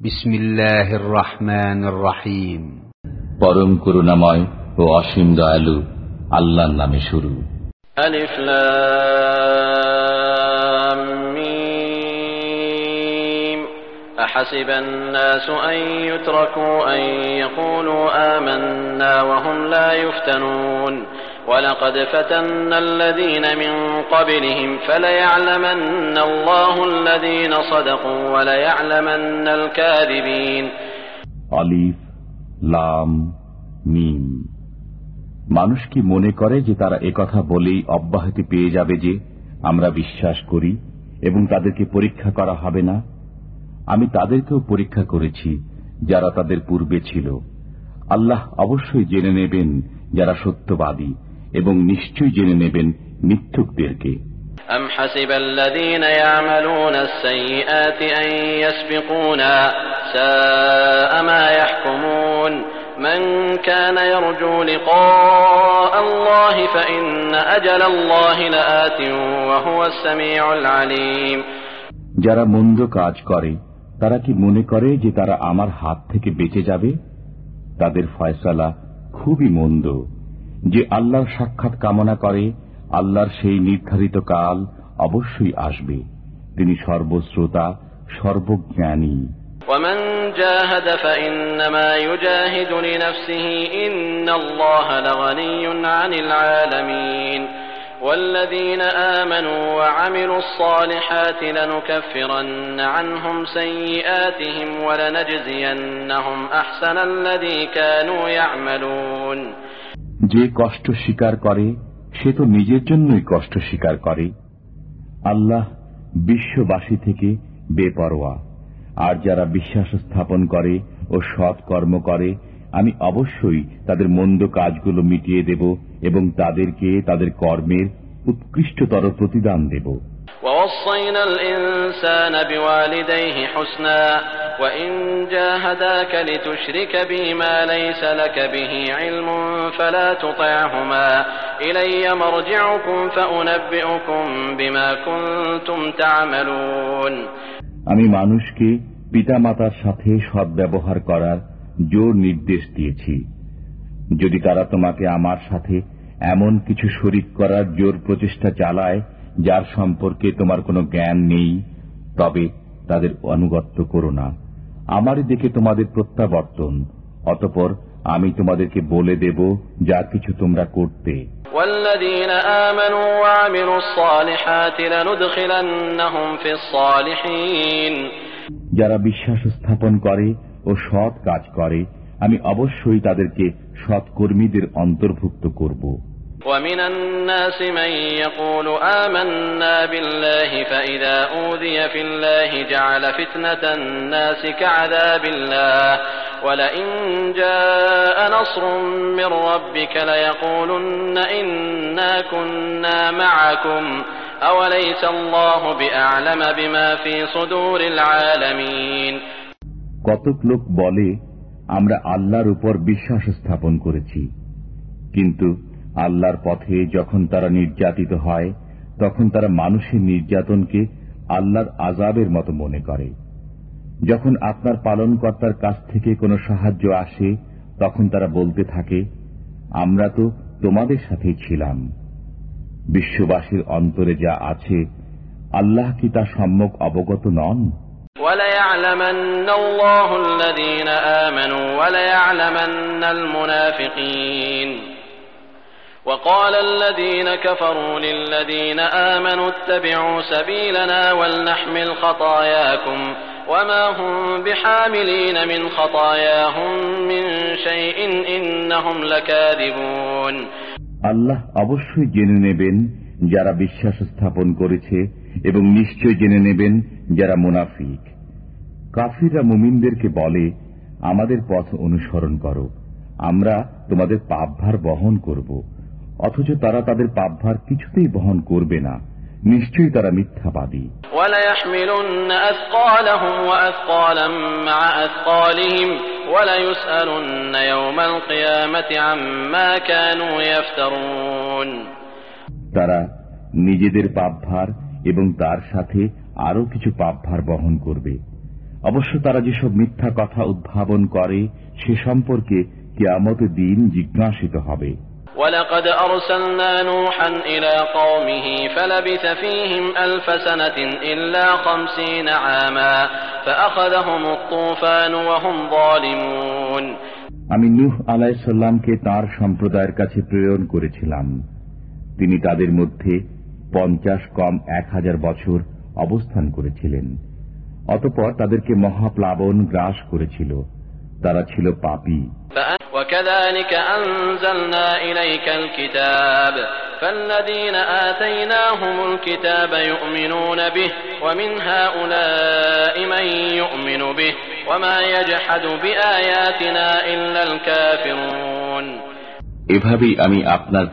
বিসমিল্লাহির রহমানির রহিম পরম করুণাময় ও অসীম দয়ালু আল্লাহর নামে শুরু আলিফ লাম মিম أحسب الناس أن يتركوا أن يقولوا آمنا وهم لا يفتنون ولقد فتنا الذين من قبلهم فليعلمن الله الذين صدقوا وليعلمن الكاذبين অলিফ লাম মিম মানুষ কি মনে করে যে তারা একথা বলেই অব্যাহতি পেয়ে যাবে যে আমরা বিশ্বাস করি এবং তাদেরকে পরীক্ষা করা হবে না আমি তাদেরকেও পরীক্ষা করেছি যারা তাদের পূর্বে ছিল আল্লাহ অবশ্যই জেনে নেবেন যারা সত্যবাদী এবং নিশ্চয়ই জেনে নেবেন মিথ্যুকদেরকে أم حسب الذين يعملون السيئات أن يسبقونا ساء ما يحكمون من كان يرجو لقاء الله فإن أجل الله لآت وهو السميع العليم যারা মন্দ কাজ করে তারা কি মনে করে যে তারা আমার হাত থেকে বেঁচে যাবে তাদের ফয়সালা খুবই মন্দ যে আল্লাহর সাক্ষাৎ কামনা করে আল্লাহর সেই নির্ধারিত কাল অবশ্যই আসবে তিনি সর্বশ্রোতা সর্বজ্ঞানী ومن جاهد فإنما يجاهد لنفسه إن الله لغني عن العالمين والذين آمنوا وعملوا الصالحات لنكفرن عنهم سيئاتهم ولنجزينهم أحسن الذي كانوا يعملون যে কষ্ট স্বীকার করে সে তো নিজের জন্যই কষ্ট স্বীকার করে আল্লাহ বিশ্ববাসী থেকে বেপরোয়া আর যারা বিশ্বাস স্থাপন করে ও সৎ কর্ম করে আমি অবশ্যই তাদের মন্দ কাজগুলো মিটিয়ে দেব এবং তাদেরকে তাদের কর্মের উৎকৃষ্টতর প্রতিদান দেব ووصينا الإنسان بوالديه حسنا وإن جاهداك لتشرك بي ما ليس لك به علم فلا تطعهما إلي مرجعكم فأنبئكم بما كنتم تعملون আমি মানুষকে পিতামাতার সাথে সদ্ব্যবহার করার জোর নির্দেশ দিয়েছি। যদি তারা তোমাকে আমার সাথে এমন কিছু শরিক করার জোর প্রচেষ্টা চালায় যার সম্পর্কে তোমার কোনো জ্ঞান নেই তবে তাদের অনুগত্য করো না। আমারই দেখে তোমাদের প্রত্যাবর্তন অতপর আমি তোমাদেরকে বলে দেব যা কিছু তোমরা করতে। যারা বিশ্বাস স্থাপন করে ও সৎ কাজ করে আমি অবশ্যই তাদেরকে সৎকর্মীদের অন্তর্ভুক্ত করব ومن الناس من يقول آمنا بالله فإذا أوذي في الله جعل فتنة الناس كعذاب الله ولئن جاء نصر من ربك ليقولن إنا كنا معكم أوليس الله بأعلم بما في صدور العالمين কতক লোক বলে, আমরা আল্লাহর উপর বিশ্বাস স্থাপন করেছি। কিন্তু আল্লাহর পথে যখন তারা নির্যাতিত হয়, তখন তারা মানুষের নির্যাতনকে আল্লাহর আজাবের মতো মনে করে। যখন আপনার পালনকর্তার কাছ থেকে কোনো সাহায্য আসে, তখন তারা বলতে থাকে, আমরা তো তোমাদের সাথেই ছিলাম। বিশ্ববাসীর অন্তরে যা আছে, আল্লাহ কি তা সম্যক অবগত নন? وليعلمن الله الذين آمنوا وليعلمن المنافقين وقال الذين كفروا للذين آمنوا اتبعوا سبيلنا ولنحمل خطاياكم وما هم بحاملين من خطاياهم من شيء إنهم لكاذبون আল্লাহ অবশ্যই জেনে নেবেন যারা বিশ্বাস স্থাপন করেছে এবং নিশ্চয় জেনে নেবেন যারা মুনাফিক কাফিররা মুমিনদেরকে বলে আমাদের পথ অনুসরণ করো। আমরা তোমাদের পাপভার বহন করব। অথচ তারা তাদের পাপভার কিছুতেই বহন করবে না। নিশ্চয়ই তারা মিথ্যাবাদী। তারা নিজেদের পাপভার এবং তার সাথে আরও কিছু পাপভার বহন করবে। অবশ্য তারা যেসব মিথ্যা কথা উদ্ভাবন করে সে সম্পর্কে কেয়ামত দিন জিজ্ঞাসিত হবে ولقد أرسلنا نوحا إلى قومه فلبث فيهم ألف سنة إلا خمسين عاما فأخذهم الطوفان وهم ظالمون আমি নূহ আলাইসাল্লামকে তার সম্প্রদায়ের কাছে প্রেরণ করেছিলাম তিনি তাদের মধ্যে পঞ্চাশ কম এক হাজার বছর অবস্থান করেছিলেন অতপর তাদেরকে মহাপ্লাবন গ্রাস করেছিল তারা ছিল পাপী وكذلك أنزلنا إليك الكتاب فالذين آتيناهم الكتاب يؤمنون به ومن هؤلاء من يؤمن به وما يجحد بآياتنا إلا الكافرون এভাবেই আমি আপনার